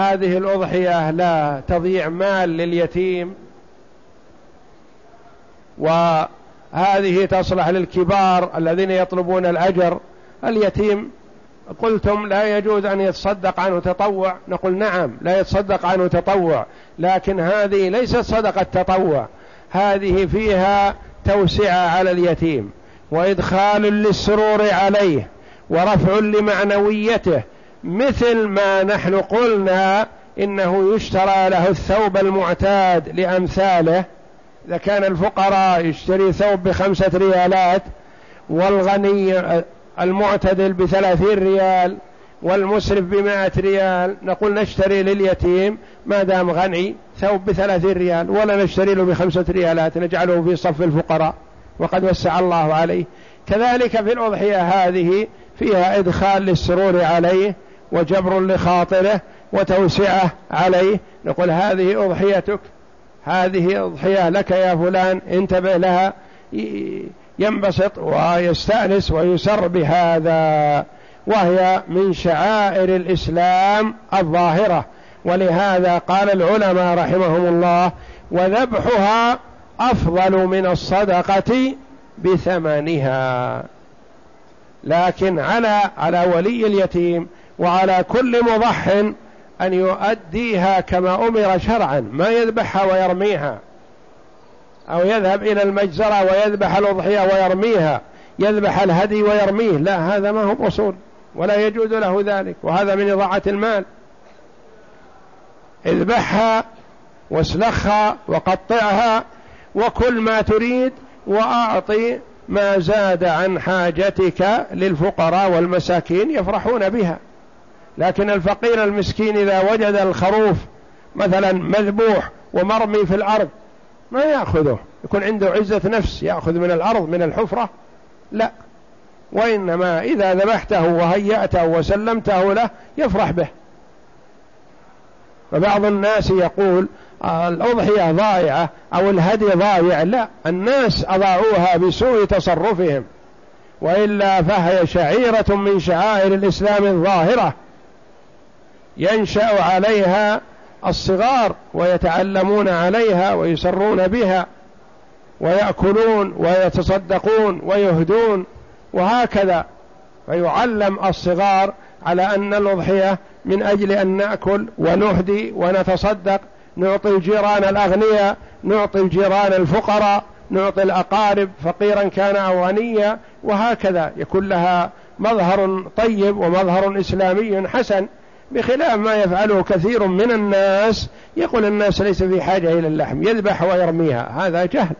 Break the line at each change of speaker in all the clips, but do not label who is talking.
هذه الأضحية لا تضيع مال لليتيم وهذه تصلح للكبار الذين يطلبون الأجر. اليتيم قلتم لا يجوز أن يتصدق عنه تطوع. نقول نعم لا يتصدق عنه تطوع لكن هذه ليست صدقة تطوع. هذه فيها توسعة على اليتيم وإدخال للسرور عليه ورفع لمعنويته مثل ما نحن قلنا إنه يشترى له الثوب المعتاد لأمثاله. إذا كان الفقراء يشتري ثوب بخمسة ريالات والغني المعتدل بثلاثين ريال والمسرف بمائة ريال نقول نشتري لليتيم ما دام غني ثوب بثلاثين ريال ولا نشتري له بخمسة ريالات نجعله في صف الفقراء. وقد وسع الله عليه. كذلك في الأضحية هذه فيها إدخال للسرور عليه. وجبر لخاطره وتوسعة عليه. نقول هذه أضحيتك هذه أضحية لك يا فلان انتبه لها. ينبسط ويستأنس ويسر بهذا وهي من شعائر الإسلام الظاهرة. ولهذا قال العلماء رحمهم الله وذبحها أفضل من الصدقة بثمنها. لكن على على ولي اليتيم وعلى كل مضح أن يؤديها كما أمر شرعا ما يذبحها ويرميها. أو يذهب إلى المجزرة ويذبح الأضحية ويرميها يذبح الهدي ويرميه. لا هذا ما هو أصول ولا يجوز له ذلك وهذا من إضاعة المال. اذبحها واسلخها وقطعها وكل ما تريد وأعطي ما زاد عن حاجتك للفقراء والمساكين يفرحون بها. لكن الفقير المسكين إذا وجد الخروف مثلا مذبوح ومرمي في الأرض ما يأخذه؟ يكون عنده عزة نفس يأخذ من الأرض من الحفرة؟ لا. وإنما إذا ذبحته وهيأته وسلمته له يفرح به. فبعض الناس يقول الأضحية ضائعة أو الهدي ضائع لا. الناس أضاعوها بسوء تصرفهم وإلا فهي شعيرة من شعائر الإسلام الظاهرة. ينشأ عليها الصغار ويتعلمون عليها ويسرون بها ويأكلون ويتصدقون ويهدون وهكذا. فيعلم الصغار على أن الأضحية من أجل أن نأكل ونهدي ونتصدق نعطي الجيران الأغنياء نعطي الجيران الفقراء نعطي الأقارب فقيرا كان أو غنيا وهكذا. يكون لها مظهر طيب ومظهر إسلامي حسن. بخلاف ما يفعله كثير من الناس يقول الناس ليس في حاجة إلى اللحم يذبح ويرميها هذا جهل.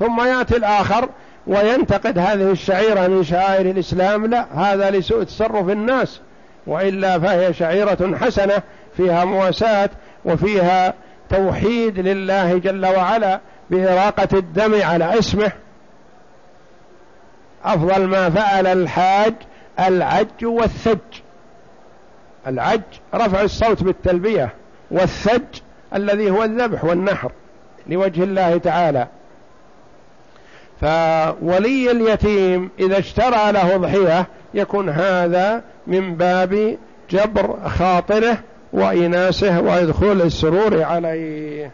ثم يأتي الآخر وينتقد هذه الشعيرة من شعائر الإسلام لا هذا لسوء تصرف الناس. وإلا فهي شعيرة حسنة فيها مواساة وفيها توحيد لله جل وعلا بإراقة الدم على اسمه. أفضل ما فعل الحاج العج والثج. العج رفع الصوت بالتلبية والثج الذي هو الذبح والنحر لوجه الله تعالى. فولي اليتيم إذا اشترى له ضحية يكون هذا من باب جبر خاطره وإناسه وإدخول السرور عليه.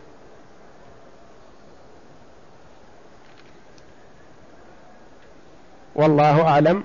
والله أعلم.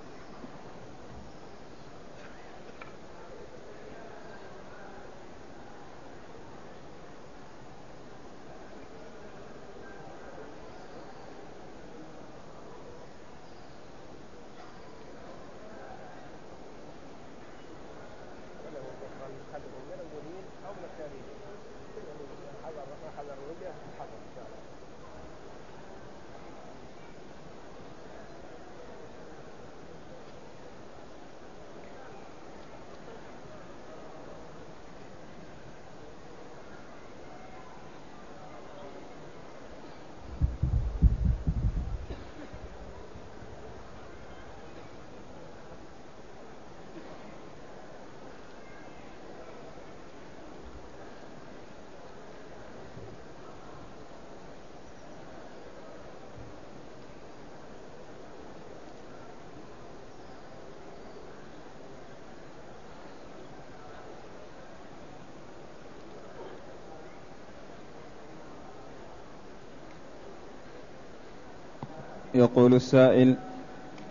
يقول السائل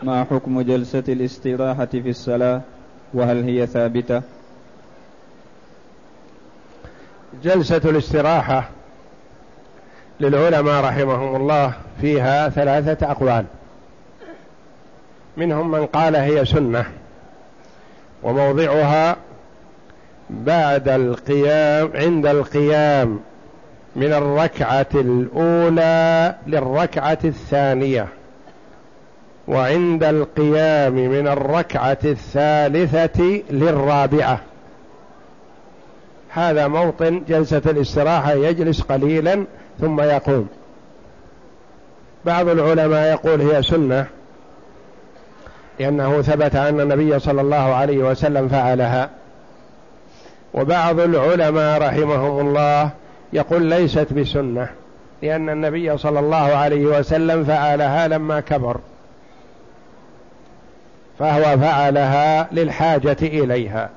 ما حكم جلسة الاستراحة في الصلاة؟ وهل هي ثابتة؟
جلسة الاستراحة للعلماء رحمهم الله فيها ثلاثة أقوال. منهم من قال هي سنة وموضعها بعد القيام عند القيام من الركعة الأولى للركعة الثانية. وعند القيام من الركعة الثالثة للرابعة. هذا موطن جلسة الاستراحة يجلس قليلا ثم يقوم. بعض العلماء يقول هي سنة لأنه ثبت أن النبي صلى الله عليه وسلم فعلها. وبعض العلماء رحمهم الله يقول ليست بسنة لأن النبي صلى الله عليه وسلم فعلها لما كبر. فهو فعلها للحاجة إليها.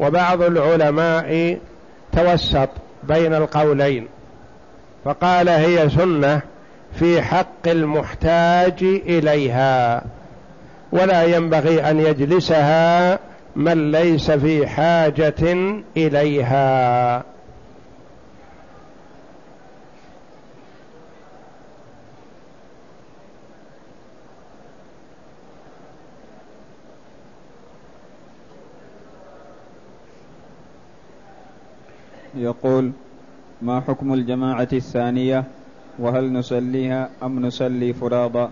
وبعض العلماء توسط بين القولين فقال هي سنة في حق المحتاج إليها ولا ينبغي أن يجلسها من ليس في حاجة إليها.
يقول ما حكم الجماعة الثانية؟ وهل نصليها أم نصلي فراضا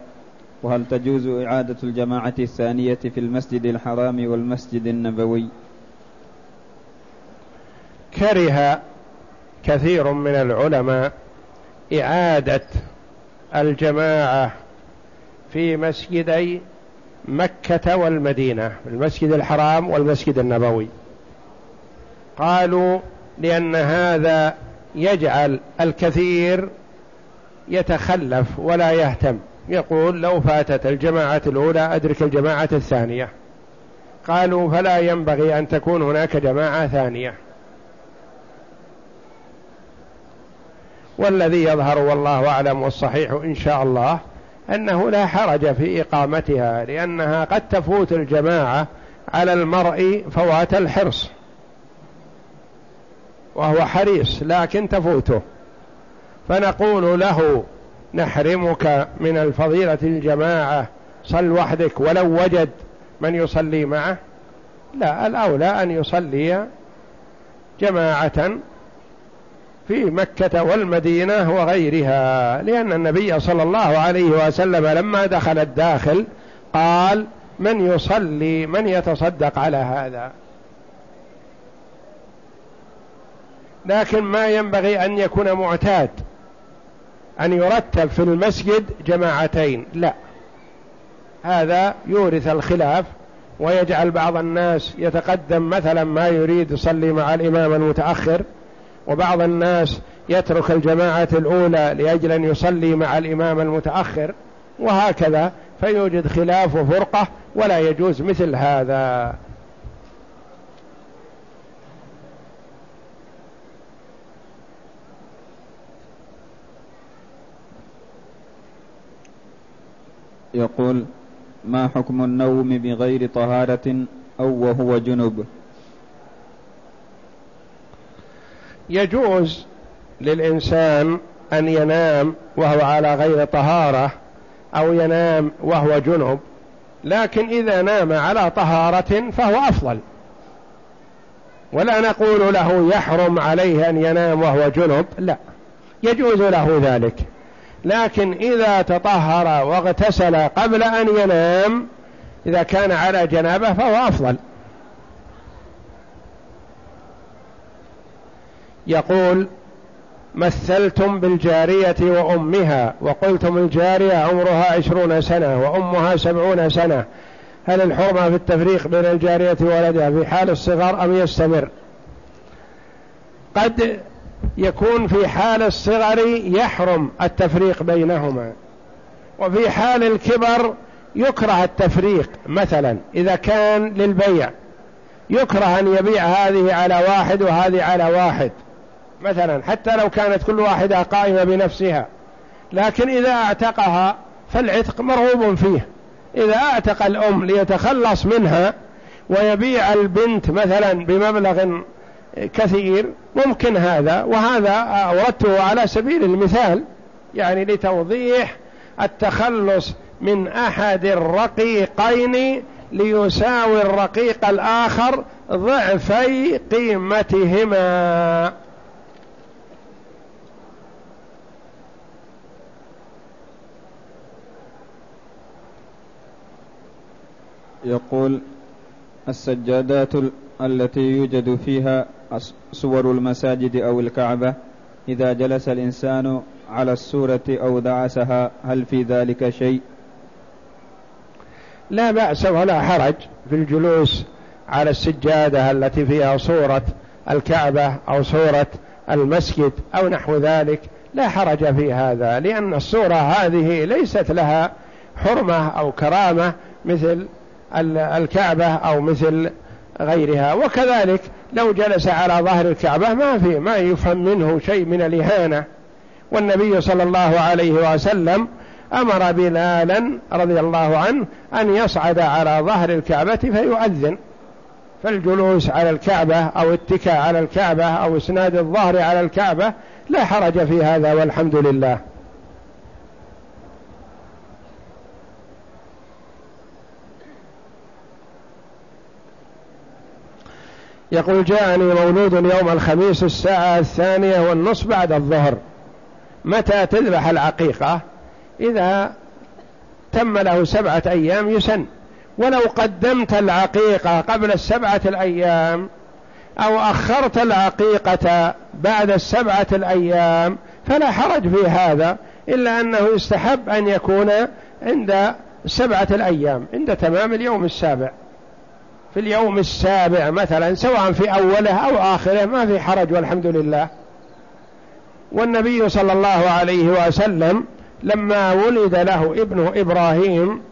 وهل تجوز إعادة الجماعة الثانية في المسجد الحرام والمسجد النبوي؟
كره كثير من العلماء إعادة الجماعة في مسجدي مكة والمدينة المسجد الحرام والمسجد النبوي. قالوا لأن هذا يجعل الكثير يتخلف ولا يهتم. يقول لو فاتت الجماعة الأولى أدرك الجماعة الثانية. قالوا فلا ينبغي أن تكون هناك جماعة ثانية. والذي يظهر والله أعلم والصحيح إن شاء الله أنه لا حرج في إقامتها لأنها قد تفوت الجماعة على المرء فوات الحرص. وهو حريص لكن تفوته. فنقول له نحرمك من الفضيلة الجماعة صل وحدك ولو وجد من يصلي معه. لا الأولى أن يصلي جماعة في مكة والمدينة وغيرها لأن النبي صلى الله عليه وسلم لما دخل الداخل قال من يصلي من يتصدق على هذا؟ لكن ما ينبغي أن يكون معتاد. أن يرتب في المسجد جماعتين. لا. هذا يورث الخلاف ويجعل بعض الناس يتقدم مثلا ما يريد يصلي مع الإمام المتأخر وبعض الناس يترك الجماعة الأولى لأجل أن يصلي مع الإمام المتأخر وهكذا. فيوجد خلاف وفرقة ولا يجوز مثل هذا.
يقول ما حكم النوم بغير طهارة أو وهو جنب؟
يجوز للإنسان أن ينام وهو على غير طهارة أو ينام وهو جنب لكن إذا نام على طهارة فهو أفضل. ولا نقول له يحرم عليه أن ينام وهو جنب لا. يجوز له ذلك. لكن إذا تطهر واغتسل قبل أن ينام إذا كان على جنابة فهو أفضل. يقول مثلتم بالجارية وأمها وقلتم الجارية عمرها عشرون سنة وأمها سبعون سنة. هل الحرمة في التفريق بين الجارية وولدها في حال الصغر أم يستمر؟ قد يكون في حال الصغر يحرم التفريق بينهما. وفي حال الكبر يكره التفريق مثلا إذا كان للبيع يكره أن يبيع هذه على واحد وهذه على واحد مثلا حتى لو كانت كل واحدة قائمة بنفسها. لكن إذا اعتقها فالعتق مرغوب فيه. إذا أعتق الأم ليتخلص منها ويبيع البنت مثلا بمبلغ كثير ممكن هذا. وهذا أوردته على سبيل المثال يعني لتوضيح التخلص من أحد الرقيقين ليساوي الرقيق الآخر ضعفي قيمتهما.
يقول السجادات التي يوجد فيها صور المساجد أو الكعبة إذا جلس الإنسان على السورة أو دعسها هل في ذلك شيء؟
لا بأس ولا حرج في الجلوس على السجادة التي فيها صورة الكعبة أو صورة المسجد أو نحو ذلك لا حرج في هذا لأن الصورة هذه ليست لها حرمة أو كرامة مثل الكعبة أو مثل غيرها. وكذلك لو جلس على ظهر الكعبة ما في ما يفهم منه شيء من الإهانة. والنبي صلى الله عليه وسلم أمر بلالا رضي الله عنه أن يصعد على ظهر الكعبة فيؤذن. فالجلوس على الكعبة أو اتكاء على الكعبة أو إسناد الظهر على الكعبة لا حرج في هذا والحمد لله. يقول جاءني مولود يوم الخميس الساعة الثانية والنصف بعد الظهر. متى تذبح العقيقة؟ إذا تم له سبعة أيام يسن. ولو قدمت العقيقة قبل السبعة الأيام أو أخرت العقيقة بعد السبعة الأيام فلا حرج في هذا إلا أنه يستحب أن يكون عند سبعة الأيام عند تمام اليوم السابع. في اليوم السابع مثلا سواء في أوله أو آخره ما في حرج والحمد لله. والنبي صلى الله عليه وسلم لما ولد له ابنه إبراهيم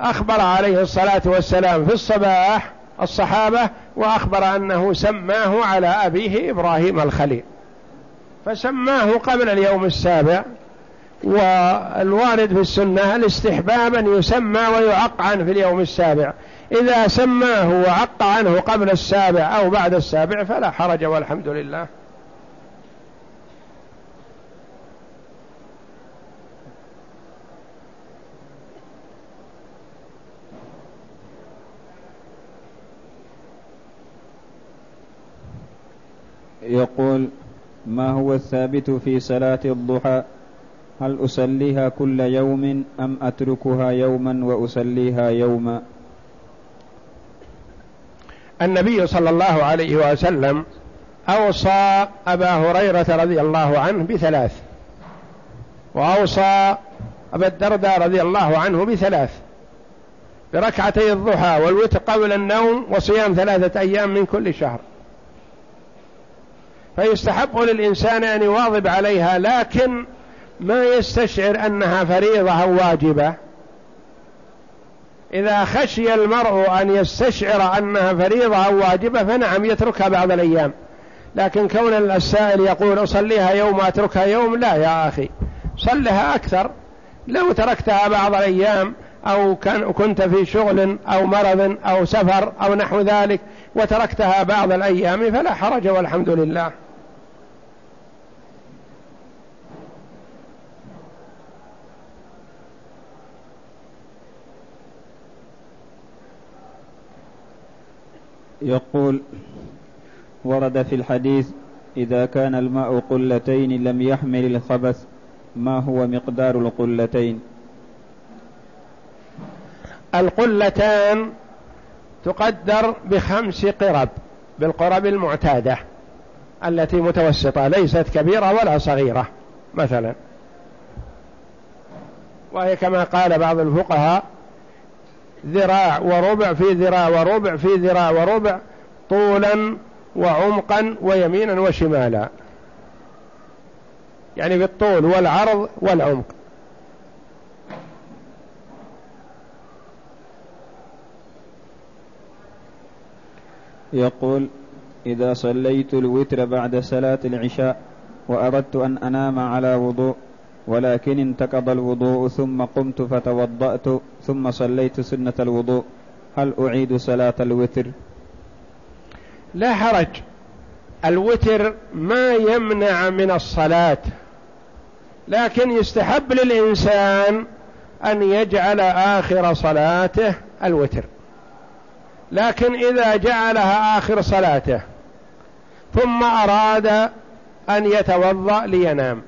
أخبر عليه الصلاة والسلام في الصباح الصحابة وأخبر أنه سماه على أبيه إبراهيم الخليل. فسماه قبل اليوم السابع والوارد في السنة الاستحباب أن يسمى ويعق عنه في اليوم السابع. إذا سماه وعق عنه قبل السابع أو بعد السابع فلا حرج والحمد لله.
يقول ما هو الثابت في صلاة الضحى؟ هل أصليها كل يوم أم أتركها يوما وأصليها يوما؟
النبي صلى الله عليه وسلم أوصى أبا هريرة رضي الله عنه بثلاث وأوصى أبا الدرداء رضي الله عنه بثلاث بركعتي الضحى والوتر قبل النوم وصيام ثلاثة أيام من كل شهر. فيستحب للإنسان أن يواظب عليها لكن ما يستشعر أنها فريضة أو واجبة. إذا خشي المرء أن يستشعر أنها فريضة أو واجبة فنعم يتركها بعض الأيام. لكن كون السائل يقول أصليها يوم أتركها يوم لا يا أخي. صلها أكثر. لو تركتها بعض الأيام أو كان كنت في شغل أو مرض أو سفر أو نحو ذلك وتركتها بعض الأيام فلا حرج والحمد لله.
يقول ورد في الحديث إذا كان الماء قلتين لم يحمل الخبث ما هو مقدار القلتين؟
القلتان تقدر بخمس قرب بالقرب المعتادة التي متوسطة ليست كبيرة ولا صغيرة مثلا. وهي كما قال بعض الفقهاء ذراع وربع في ذراع وربع في ذراع وربع طولا وعمقا ويمينا وشمالا. يعني بالطول والعرض والعمق.
يقول إذا صليت الوتر بعد صلاة العشاء وأردت أن أنام على وضوء ولكن انتقض الوضوء ثم قمت فتوضأت ثم صليت سنة الوضوء. هل أعيد صلاة الوتر؟
لا حرج. الوتر ما يمنع من الصلاة لكن يستحب للإنسان أن يجعل آخر صلاته الوتر. لكن إذا جعلها آخر صلاته ثم أراد أن يتوضأ لينام.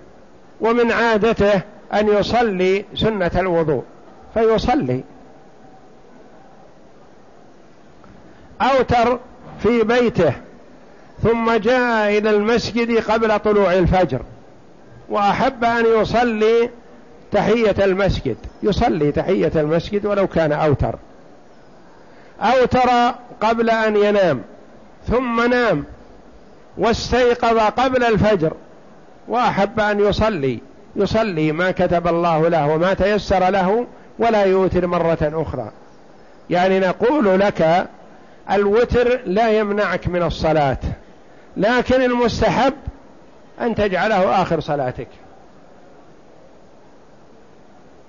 ومن عادته أن يصلي سنة الوضوء فيصلي. أوتر في بيته ثم جاء إلى المسجد قبل طلوع الفجر وأحب أن يصلي تحية المسجد يصلي تحية المسجد ولو كان أوتر. أوتر قبل أن ينام ثم نام واستيقظ قبل الفجر وأحب أن يصلي يصلي ما كتب الله له وما تيسر له ولا يوتر مرة أخرى. يعني نقول لك الوتر لا يمنعك من الصلاة لكن المستحب أن تجعله آخر صلاتك.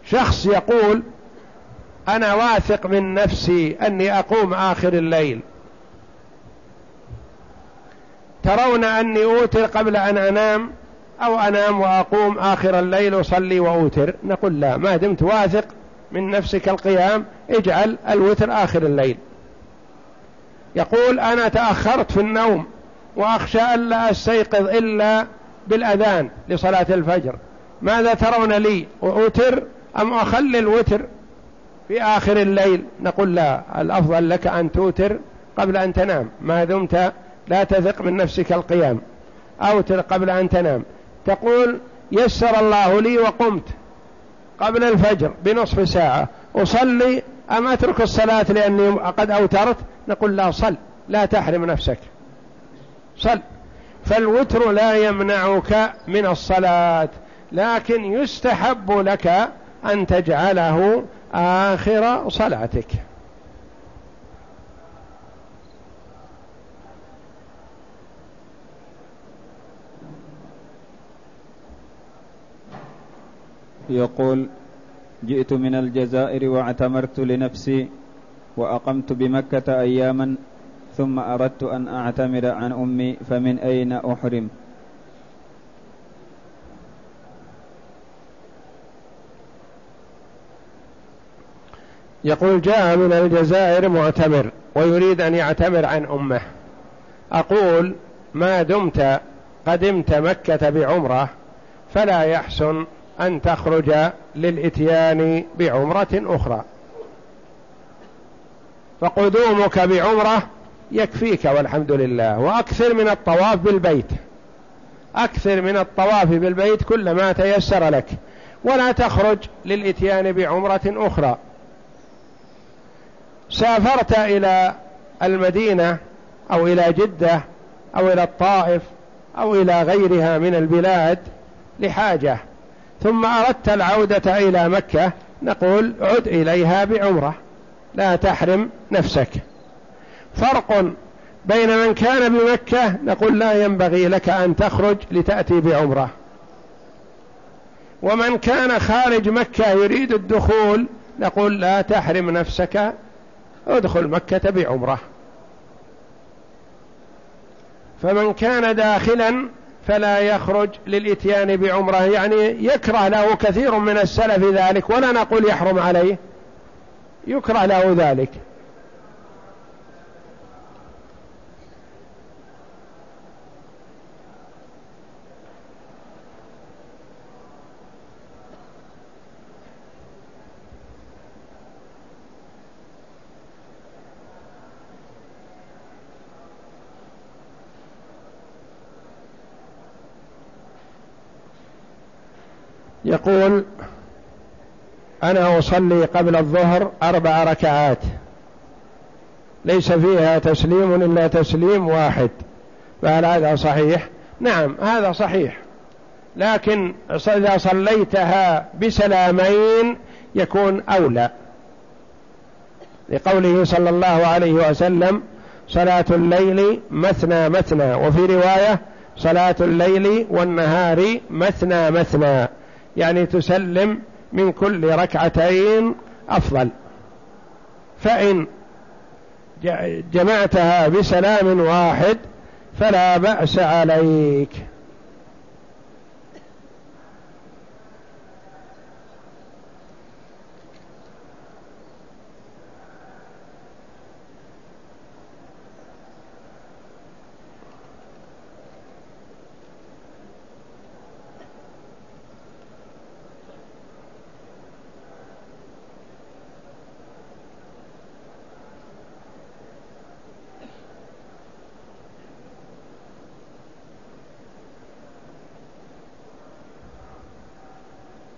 شخص يقول أنا واثق من نفسي أني أقوم آخر الليل. ترون أني أوتر قبل أن أنام أو أنام وأقوم آخر الليل أصلي وأوتر. نقول لا ما دمت واثق من نفسك القيام اجعل الوتر آخر الليل. يقول أنا تأخرت في النوم وأخشى ألا أستيقظ إلا بالأذان لصلاة الفجر. ماذا ترون لي أوتر أم أخلي الوتر في آخر الليل؟ نقول لا الأفضل لك أن توتر قبل أن تنام. ما دمت لا تثق من نفسك القيام. أوتر قبل أن تنام. تقول يسر الله لي وقمت قبل الفجر بنصف ساعة أصلي أم أترك الصلاة لأني قد أوترت؟ نقول لا صل لا تحرم نفسك. صل. فالوتر لا يمنعك من الصلاة لكن يستحب لك أن تجعله آخر صلاتك.
يقول جئت من الجزائر واعتمرت لنفسي وأقمت بمكة أياما ثم أردت أن أعتمر عن أمي فمن أين أحرم؟
يقول جاء من الجزائر معتمر ويريد أن يعتمر عن أمه. أقول ما دمت قدمت مكة بعمرة فلا يحسن أن تخرج للإتيان بعمرة أخرى. فقدومك بعمرة يكفيك والحمد لله. وأكثر من الطواف بالبيت. أكثر من الطواف بالبيت كلما تيسر لك. ولا تخرج للإتيان بعمرة أخرى. سافرت إلى المدينة أو إلى جدة أو إلى الطائف أو إلى غيرها من البلاد لحاجة. ثم أردت العودة إلى مكة نقول عد إليها بعمرة لا تحرم نفسك. فرق بين من كان بمكة نقول لا ينبغي لك أن تخرج لتأتي بعمرة. ومن كان خارج مكة يريد الدخول نقول لا تحرم نفسك ادخل مكة بعمرة. فمن كان داخلا فلا يخرج للإتيان بعمرة. يعني يكره له كثير من السلف ذلك ولا نقول يحرم عليه يكره له ذلك. يقول أنا أصلي قبل الظهر أربع ركعات. ليس فيها تسليم إلا تسليم واحد. فهل هذا صحيح؟ نعم هذا صحيح. لكن إذا صليتها بسلامين يكون أولى. لقوله صلى الله عليه وسلم صلاة الليل مثنى مثنى. وفي رواية صلاة الليل والنهار مثنى مثنى. يعني تسلم من كل ركعتين أفضل. فإن جمعتها بسلام واحد فلا بأس عليك.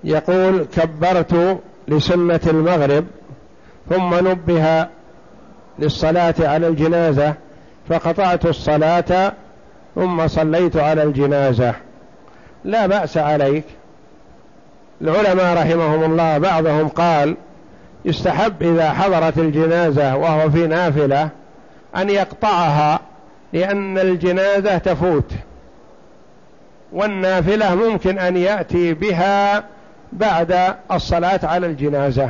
يقول كبرت لسنة المغرب ثم نبه للصلاة على الجنازة فقطعت الصلاة ثم صليت على الجنازة. لا بأس عليك. العلماء رحمهم الله بعضهم قال يستحب إذا حضرت الجنازة وهو في نافلة أن يقطعها لأن الجنازة تفوت. والنافلة ممكن أن يأتي بها بعد الصلاة على الجنازة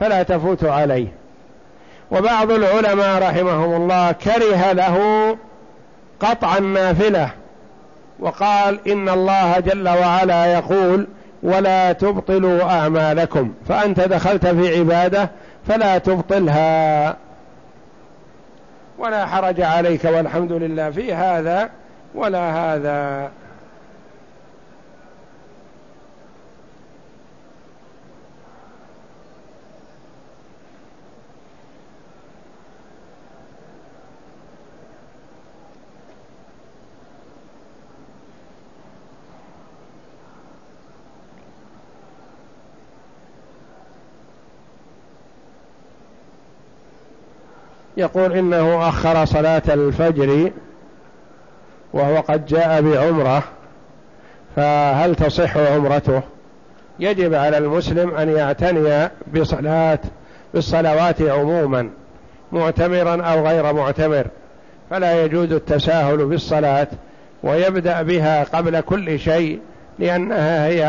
فلا تفوت عليه. وبعض العلماء رحمهم الله كره له قطع النافلة وقال إن الله جل وعلا يقول ولا تبطلوا أعمالكم فأنت دخلت في عبادة فلا تبطلها. ولا حرج عليك والحمد لله في هذا ولا هذا. يقول إنه أخر صلاة الفجر وهو قد جاء بعمرة فهل تصح عمرته؟ يجب على المسلم أن يعتني بصلاة بالصلوات عموما معتمرا أو غير معتمر فلا يجوز التساهل بالصلاة ويبدأ بها قبل كل شيء لأنها هي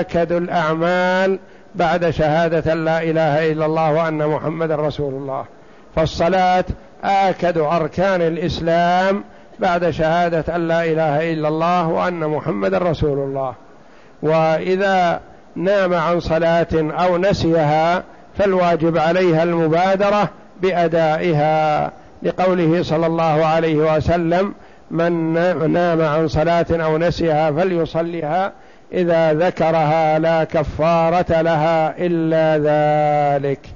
آكد الأعمال بعد شهادة لا إله إلا الله وأن محمد رسول الله. فالصلاة آكد أركان الإسلام بعد شهادة أن لا إله إلا الله وأن محمد رسول الله. وإذا نام عن صلاة أو نسيها فالواجب عليها المبادرة بأدائها لقوله صلى الله عليه وسلم من نام عن صلاة أو نسيها فليصليها إذا ذكرها لا كفارة لها إلا ذلك.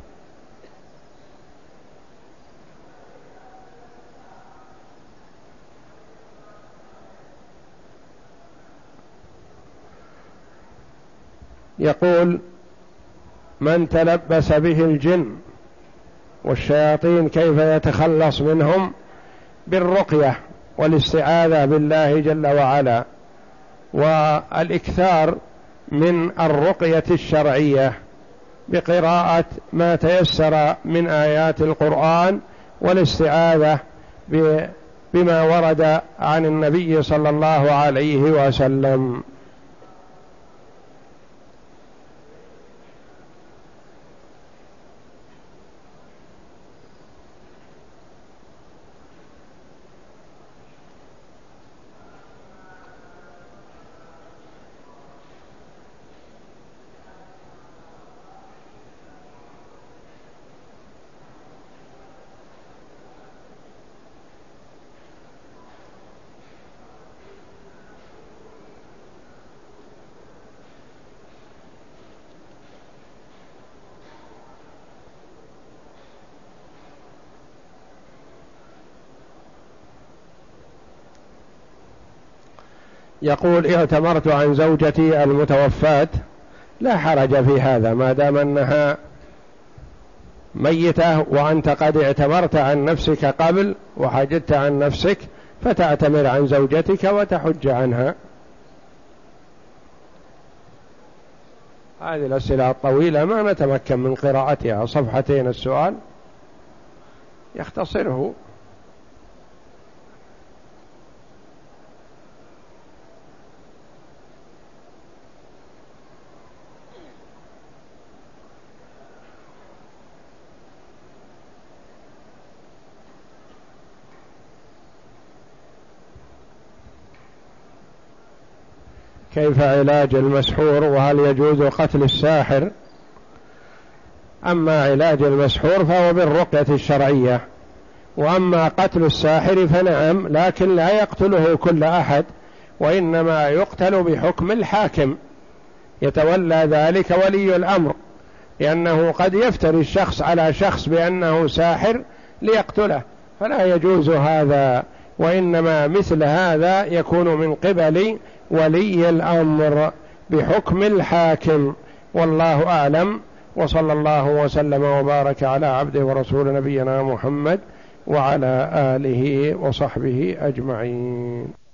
يقول من تلبس به الجن والشياطين كيف يتخلص منهم بالرقية والاستعاذة بالله جل وعلا والإكثار من الرقية الشرعية بقراءة ما تيسر من آيات القرآن والاستعاذة بما ورد عن النبي صلى الله عليه وسلم. يقول اعتمرت عن زوجتي المتوفاة لا حرج في هذا ما دام أنها ميتة وأنت قد اعتمرت عن نفسك قبل وحجدت عن نفسك فتعتمر عن زوجتك وتحج عنها. هذه الأسئلة الطويلة ما نتمكن من قراءتها صفحتين السؤال. يختصره كيف علاج المسحور وهل يجوز قتل الساحر؟ أما علاج المسحور فهو بالرقية الشرعية وأما قتل الساحر فنعم لكن لا يقتله كل أحد وإنما يقتل بحكم الحاكم. يتولى ذلك ولي الأمر لأنه قد يفتري الشخص على شخص بأنه ساحر ليقتله فلا يجوز هذا وإنما مثل هذا يكون من قبل ولي الأمر بحكم الحاكم. والله أعلم. وصلى الله وسلم وبارك على عبده ورسول نبينا محمد وعلى آله وصحبه أجمعين.